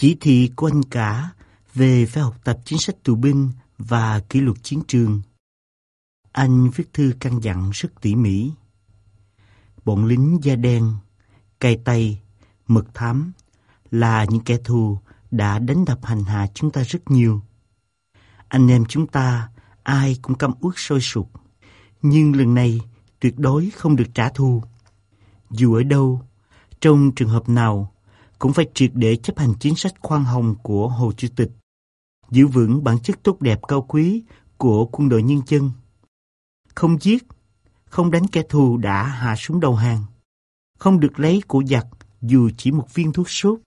Chỉ thị của anh cả về phải học tập chính sách tù binh và kỷ luật chiến trường. Anh viết thư căn dặn rất tỉ mỉ. Bọn lính da đen, cay tay, mực thám là những kẻ thù đã đánh đập hành hạ chúng ta rất nhiều. Anh em chúng ta ai cũng căm uất sôi sục. Nhưng lần này tuyệt đối không được trả thù. Dù ở đâu, trong trường hợp nào, cũng phải triệt để chấp hành chính sách khoan hồng của Hồ Chủ tịch, giữ vững bản chất tốt đẹp cao quý của quân đội nhân dân. Không giết, không đánh kẻ thù đã hạ xuống đầu hàng, không được lấy của giặc dù chỉ một viên thuốc sốt.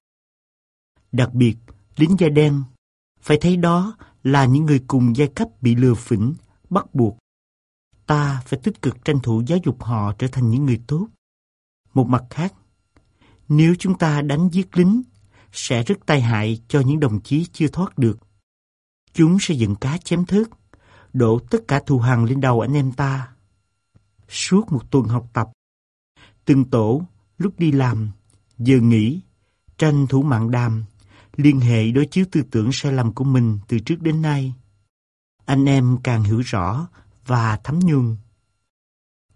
Đặc biệt, lính da đen, phải thấy đó là những người cùng giai cấp bị lừa phỉnh, bắt buộc. Ta phải tích cực tranh thủ giáo dục họ trở thành những người tốt. Một mặt khác, nếu chúng ta đánh giết lính, sẽ rất tai hại cho những đồng chí chưa thoát được. Chúng sẽ dựng cá chém thớt, đổ tất cả thù hằn lên đầu anh em ta. Suốt một tuần học tập, từng tổ, lúc đi làm, giờ nghỉ, tranh thủ mạng đàm, liên hệ đối chiếu tư tưởng sai lầm của mình từ trước đến nay. Anh em càng hiểu rõ và thấm nhuần.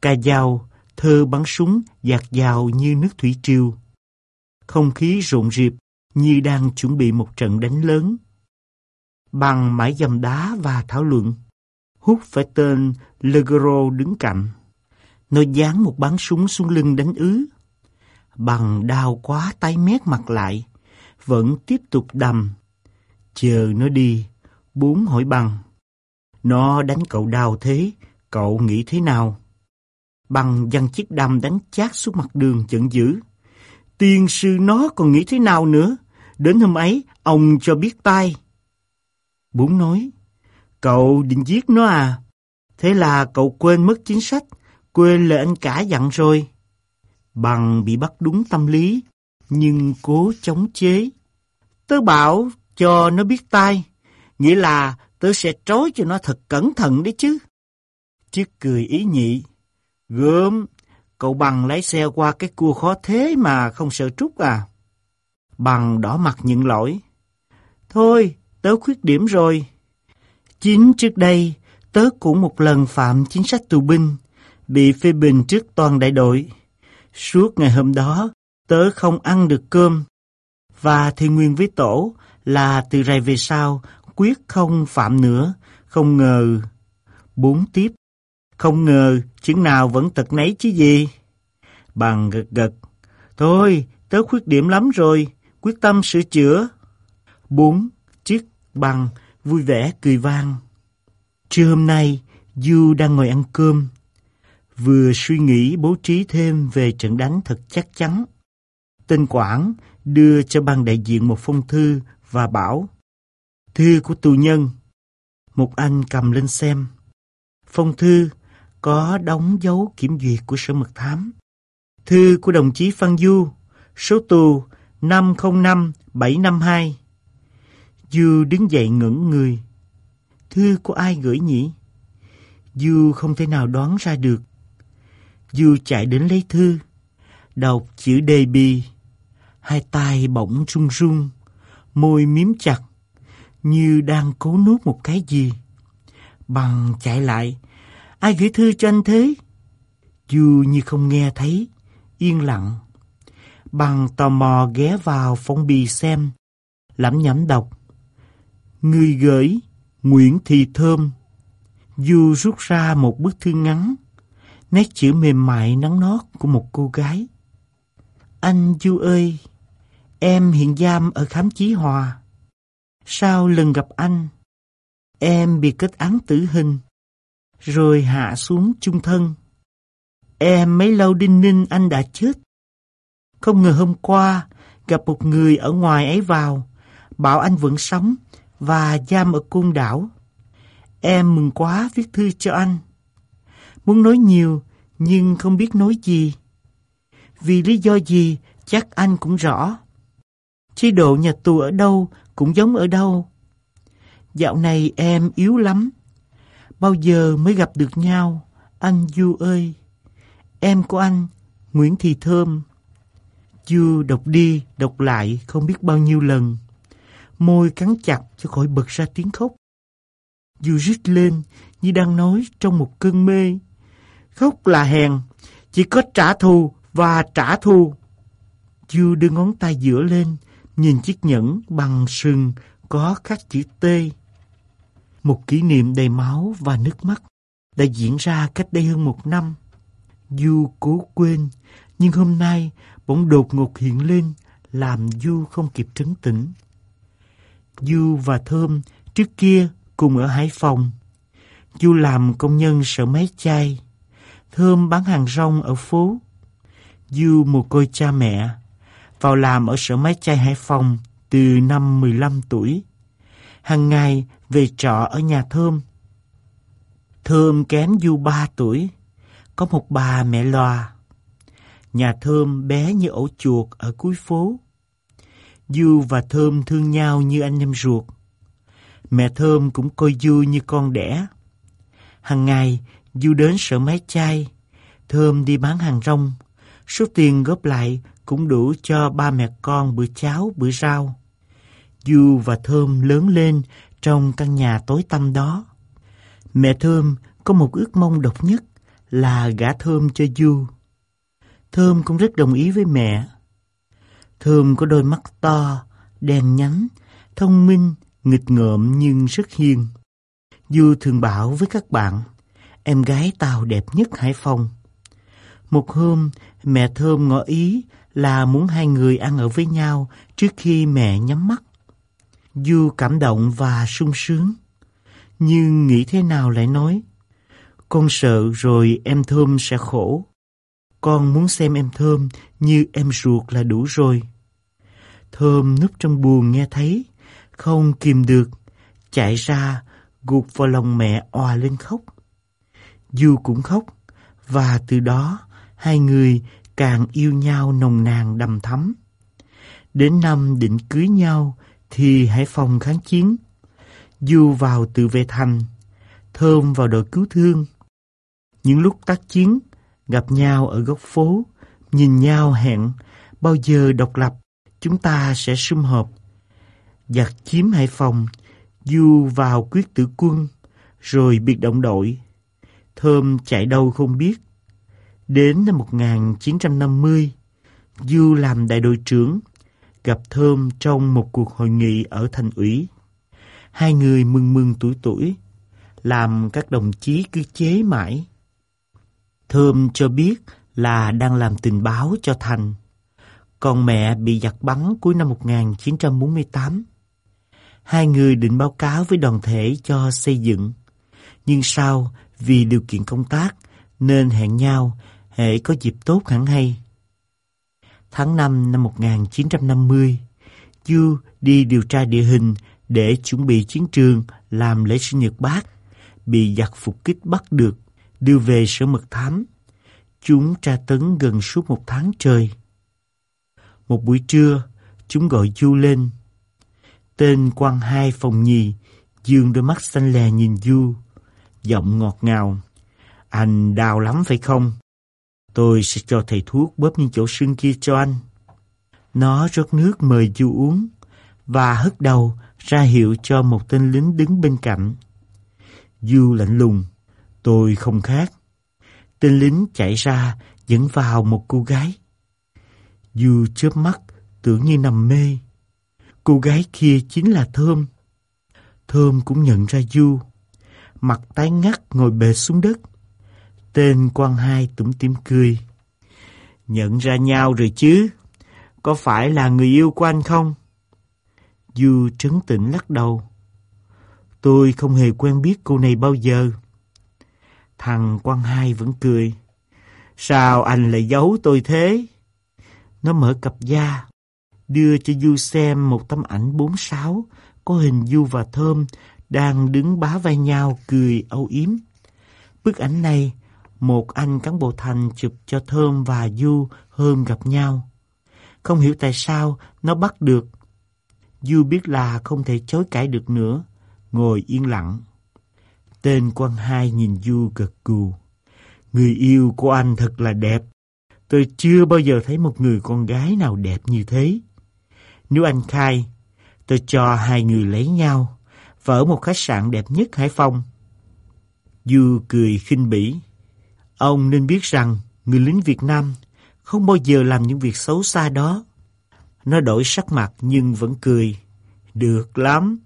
Ca dao, thơ bắn súng dạt dào như nước thủy triều. Không khí rộn rịp như đang chuẩn bị một trận đánh lớn. Bằng mãi dầm đá và thảo luận, hút phải tên Legro đứng cạnh. Nó dán một bắn súng xuống lưng đánh ứ. Bằng đau quá tay mét mặt lại, vẫn tiếp tục đầm. Chờ nó đi, bốn hỏi bằng. Nó đánh cậu đau thế, cậu nghĩ thế nào? Bằng dăng chiếc đầm đánh chát xuống mặt đường giận dữ. Tiên sư nó còn nghĩ thế nào nữa? Đến hôm ấy, ông cho biết tay. Bốn nói, cậu định giết nó à? Thế là cậu quên mất chính sách, quên lời anh cả dặn rồi. Bằng bị bắt đúng tâm lý, nhưng cố chống chế. Tớ bảo cho nó biết tay, nghĩa là tớ sẽ trói cho nó thật cẩn thận đấy chứ. Chiếc cười ý nhị. Gớm, cậu bằng lái xe qua cái cua khó thế mà không sợ trúc à? Bằng đỏ mặt nhận lỗi. Thôi, tớ khuyết điểm rồi. Chính trước đây, tớ cũng một lần phạm chính sách tù binh, bị phê bình trước toàn đại đội. Suốt ngày hôm đó, tớ không ăn được cơm. Và thì nguyên với tổ là từ rày về sau, quyết không phạm nữa, không ngờ. Bốn tiếp, không ngờ chuyện nào vẫn tật nấy chứ gì. Bằng gật gật, thôi, tớ khuyết điểm lắm rồi, quyết tâm sửa chữa. Bốn, chiếc bằng, vui vẻ cười vang. Trưa hôm nay, Du đang ngồi ăn cơm, vừa suy nghĩ bố trí thêm về trận đánh thật chắc chắn. Tên Quảng đưa cho ban đại diện một phong thư và bảo Thư của tù nhân. Một anh cầm lên xem. Phong thư có đóng dấu kiểm duyệt của sở mật thám. Thư của đồng chí Phan Du, số tù 505-752. Du đứng dậy ngẩn người. Thư của ai gửi nhỉ? Du không thể nào đoán ra được. Du chạy đến lấy thư, đọc chữ đề bi, hai tay bỗng run run, môi miếm chặt, như đang cố nuốt một cái gì. Bằng chạy lại, ai gửi thư cho anh thế? Du như không nghe thấy, yên lặng. Bằng tò mò ghé vào phong bì xem, lẩm nhẩm đọc. Người gửi, Nguyễn Thị Thơm. Du rút ra một bức thư ngắn, nét chữ mềm mại nắng nót của một cô gái. Anh Du ơi, em hiện giam ở khám chí hòa. Sau lần gặp anh, em bị kết án tử hình, rồi hạ xuống chung thân. Em mấy lâu đinh ninh anh đã chết. Không ngờ hôm qua gặp một người ở ngoài ấy vào, bảo anh vẫn sống và giam ở cung đảo. Em mừng quá viết thư cho anh. Muốn nói nhiều nhưng không biết nói gì. Vì lý do gì chắc anh cũng rõ. Chế độ nhà tù ở đâu cũng giống ở đâu. Dạo này em yếu lắm. Bao giờ mới gặp được nhau, anh Du ơi. Em của anh, Nguyễn Thị Thơm. Du đọc đi, đọc lại không biết bao nhiêu lần. môi cắn chặt cho khỏi bật ra tiếng khóc. Du rít lên như đang nói trong một cơn mê. Khóc là hèn, chỉ có trả thù và trả thù. Du đưa ngón tay giữa lên, nhìn chiếc nhẫn bằng sừng có khắc chữ T. Một kỷ niệm đầy máu và nước mắt đã diễn ra cách đây hơn một năm. Du cố quên, nhưng hôm nay bỗng đột ngột hiện lên, làm Du không kịp trấn tĩnh. Du và Thơm trước kia cùng ở Hải Phòng. Du làm công nhân sở máy chai. Thơm bán hàng rong ở phố. Du một côi cha mẹ. Vào làm ở sở máy chai Hải Phòng từ năm 15 tuổi. Hàng ngày về trọ ở nhà Thơm. Thơm kém Du ba tuổi. Có một bà mẹ loa Nhà Thơm bé như ổ chuột ở cuối phố. Du và Thơm thương nhau như anh em ruột. Mẹ Thơm cũng coi Du như con đẻ. Hằng ngày, Du đến sở máy chai. Thơm đi bán hàng rong. Số tiền góp lại cũng đủ cho ba mẹ con bữa cháo, bữa rau. Du và Thơm lớn lên trong căn nhà tối tăm đó. Mẹ Thơm có một ước mong độc nhất là gả Thơm cho Du. Thơm cũng rất đồng ý với mẹ. Thơm có đôi mắt to, đen nhánh, thông minh, nghịch ngợm nhưng rất hiền. Du thường bảo với các bạn, em gái tao đẹp nhất Hải Phòng. Một hôm, mẹ Thơm ngỏ ý là muốn hai người ăn ở với nhau trước khi mẹ nhắm mắt dù cảm động và sung sướng. Nhưng nghĩ thế nào lại nói, con sợ rồi em Thơm sẽ khổ. Con muốn xem em Thơm như em ruột là đủ rồi. Thơm núp trong buồn nghe thấy, không kìm được, chạy ra, gục vào lòng mẹ òa lên khóc. Du cũng khóc, và từ đó hai người càng yêu nhau nồng nàn đầm thắm. Đến năm định cưới nhau thì Hải Phòng kháng chiến. Du vào tự vệ thành, Thơm vào đội cứu thương. Những lúc tác chiến, gặp nhau ở góc phố, nhìn nhau hẹn bao giờ độc lập chúng ta sẽ sum họp. Giặc chiếm Hải Phòng, Du vào quyết tử quân, rồi biệt động đội. Thơm chạy đâu không biết. Đến năm 1950, Du làm đại đội trưởng, gặp Thơm trong một cuộc hội nghị ở thành ủy. Hai người mừng mừng tuổi tuổi, làm các đồng chí cứ chế mãi. Thơm cho biết là đang làm tình báo cho Thành. Còn mẹ bị giặc bắn cuối năm 1948. Hai người định báo cáo với đoàn thể cho xây dựng. Nhưng sau, vì điều kiện công tác, nên hẹn nhau hệ có dịp tốt hẳn hay. Tháng 5 năm 1950, Du đi điều tra địa hình để chuẩn bị chiến trường làm lễ sinh nhật bác, bị giặc phục kích bắt được, đưa về sở mật thám. Chúng tra tấn gần suốt một tháng trời. Một buổi trưa, chúng gọi Du lên. Tên quan hai phòng nhì, dương đôi mắt xanh lè nhìn Du, giọng ngọt ngào. Anh đau lắm phải không? Tôi sẽ cho thầy thuốc bóp những chỗ sưng kia cho anh. Nó rót nước mời Du uống và hất đầu ra hiệu cho một tên lính đứng bên cạnh. Du lạnh lùng, tôi không khác. Tên lính chạy ra dẫn vào một cô gái. Du chớp mắt tưởng như nằm mê. Cô gái kia chính là Thơm. Thơm cũng nhận ra Du. Mặt tái ngắt ngồi bệt xuống đất. Tên quan hai tủm tỉm cười. Nhận ra nhau rồi chứ? Có phải là người yêu của anh không? Du trấn tĩnh lắc đầu. Tôi không hề quen biết cô này bao giờ. Thằng quan hai vẫn cười. Sao anh lại giấu tôi thế? Nó mở cặp da, đưa cho Du xem một tấm ảnh bốn sáu có hình Du và Thơm đang đứng bá vai nhau cười âu yếm. Bức ảnh này, một anh cán bộ thành chụp cho Thơm và Du hôm gặp nhau. Không hiểu tại sao nó bắt được. Du biết là không thể chối cãi được nữa, ngồi yên lặng. Tên quan hai nhìn Du gật gù. Người yêu của anh thật là đẹp. Tôi chưa bao giờ thấy một người con gái nào đẹp như thế. Nếu anh khai, Tôi cho hai người lấy nhau và ở một khách sạn đẹp nhất Hải Phòng. Du cười khinh bỉ. Ông nên biết rằng người lính Việt Nam không bao giờ làm những việc xấu xa đó. Nó đổi sắc mặt nhưng vẫn cười. Được lắm,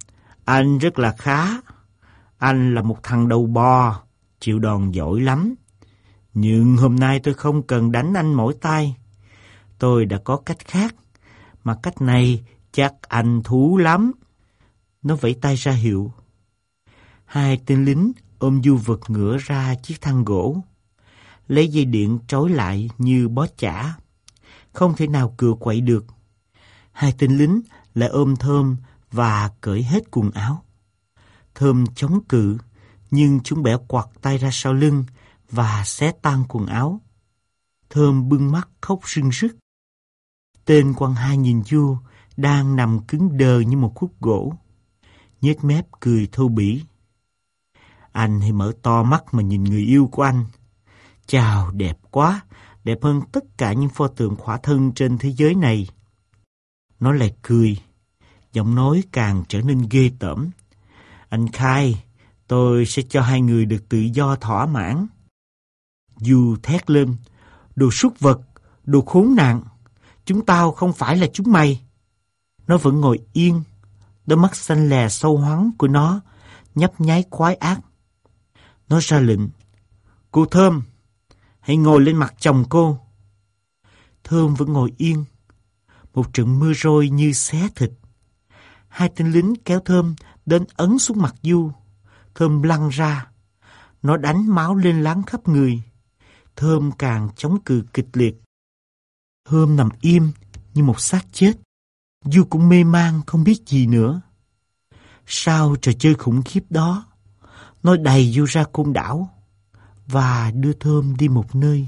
anh rất là khá. Anh là một thằng đầu bò, chịu đòn giỏi lắm. Nhưng hôm nay tôi không cần đánh anh mỗi tay. Tôi đã có cách khác, mà cách này chắc anh thú lắm. Nó vẫy tay ra hiệu. Hai tên lính ôm du vật ngửa ra chiếc thang gỗ. Lấy dây điện trói lại như bó chả. Không thể nào cựa quậy được. Hai tên lính lại ôm Thơm và cởi hết quần áo. Thơm chống cự, nhưng chúng bẻ quặt tay ra sau lưng và xé tan quần áo. Thơm bưng mắt khóc rưng rức. Tên quan hai nhìn vua đang nằm cứng đờ như một khúc gỗ. Nhếch mép cười thô bỉ. Anh hãy mở to mắt mà nhìn người yêu của anh. Chào, đẹp quá, đẹp hơn tất cả những pho tượng khỏa thân trên thế giới này. Nó lại cười, giọng nói càng trở nên ghê tởm. Anh khai, tôi sẽ cho hai người được tự do thỏa mãn. Du thét lên, đồ súc vật, đồ khốn nạn, chúng tao không phải là chúng mày. Nó vẫn ngồi yên, đôi mắt xanh lè sâu hoắng của nó nhấp nháy quái ác. Nó ra lệnh, cô Thơm, hãy ngồi lên mặt chồng cô. Thơm vẫn ngồi yên, một trận mưa rơi như xé thịt. Hai tên lính kéo Thơm đến ấn xuống mặt Du. Thơm lăn ra. Nó đánh máu lên láng khắp người. Thơm càng chống cự kịch liệt. Thơm nằm im như một xác chết. Du cũng mê man không biết gì nữa. Sau trò chơi khủng khiếp đó, nó đầy Du ra côn đảo và đưa Thơm đi một nơi.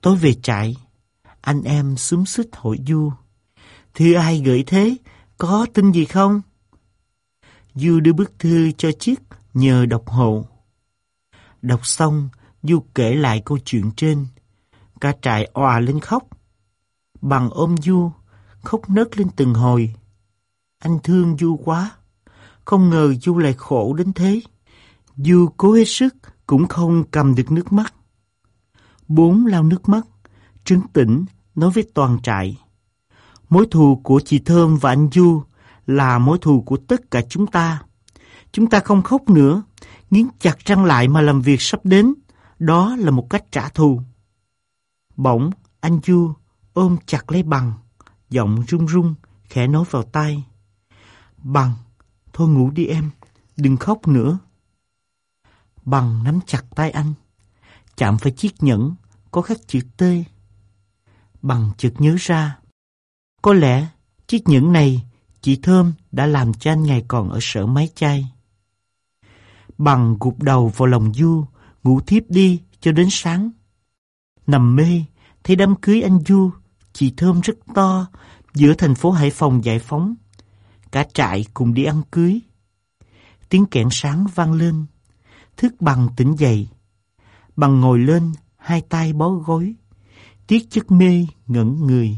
Tối về trại, anh em xúm xích hội Du. Thư ai gửi thế? Có tin gì không? Du đưa bức thư cho chiếc nhờ đọc hộ. Đọc xong, Du kể lại câu chuyện trên. Cả trại òa lên khóc. Bằng ôm Du, khóc nấc lên từng hồi. Anh thương Du quá. Không ngờ Du lại khổ đến thế. Du cố hết sức, cũng không cầm được nước mắt. Bốn lau nước mắt, trấn tĩnh nói với toàn trại. Mối thù của chị Thơm và anh Du là mối thù của tất cả chúng ta. Chúng ta không khóc nữa, nghiến chặt răng lại mà làm việc sắp đến. Đó là một cách trả thù. Bỗng, anh Du ôm chặt lấy bằng, giọng run run, khẽ nói vào tai. Bằng, thôi ngủ đi em, đừng khóc nữa. Bằng nắm chặt tay anh, chạm phải chiếc nhẫn có khắc chữ T. Bằng chợt nhớ ra, có lẽ chiếc nhẫn này chị Thơm đã làm cho anh ngày còn ở sở máy chay. Bằng gục đầu vào lòng Du, ngủ thiếp đi cho đến sáng. Nằm mê, thấy đám cưới anh Du, chị Thơm rất to, giữa thành phố Hải Phòng giải phóng. Cả trại cùng đi ăn cưới. Tiếng kẹn sáng vang lên, thức bằng tỉnh dậy. Bằng ngồi lên, hai tay bó gối, tiếc chất mê ngẩn người.